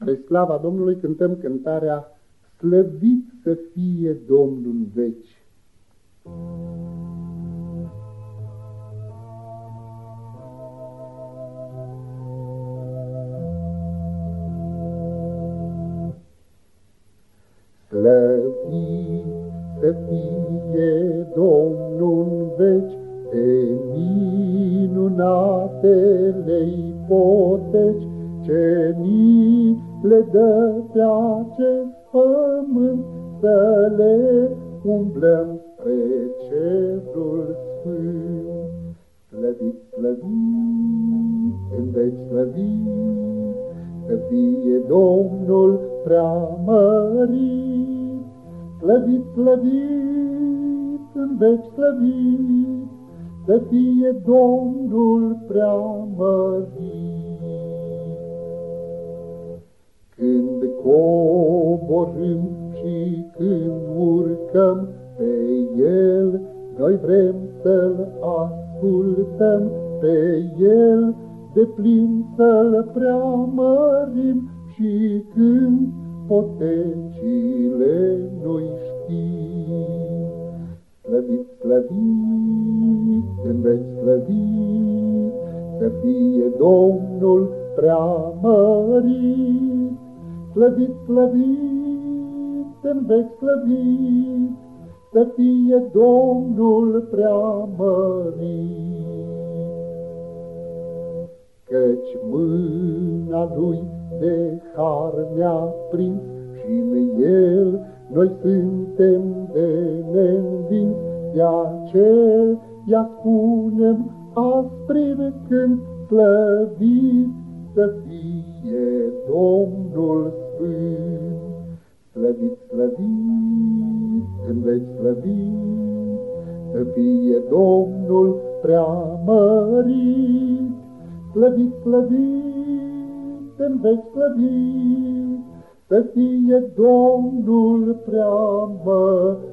Spre slava Domnului cântăm cântarea Slăvit să fie Domnul în veci. Slăvit să fie Domnul în veci, de minunatele ipoteci, ce ni le dă pe acest pământ, să le umblăm spre cerul sfânt. Slăvit, slăvit, în veci slăvit, să fie Domnul preamărit. Slăvit, slăvit, în veci slăvit, să fie Domnul coborâm și când urcăm pe El, Noi vrem să-L ascultăm pe El, De plin să-L preamărim și când potecile noi știm. Slăvit, slăvit, în veci slăvit, Să fie Domnul preamărit, Slăvit, slăvit, în veci slăvit, Să fie Domnul preamărit. Căci mâna Lui de har ne-a prins și în El noi suntem de neînvins, de aceea spunem aspre când slăvit să fie Domnul slăvit, să fie Domnul preamărit. Slăvit, slăvit, în veci slăvit, să fie Domnul preamărit.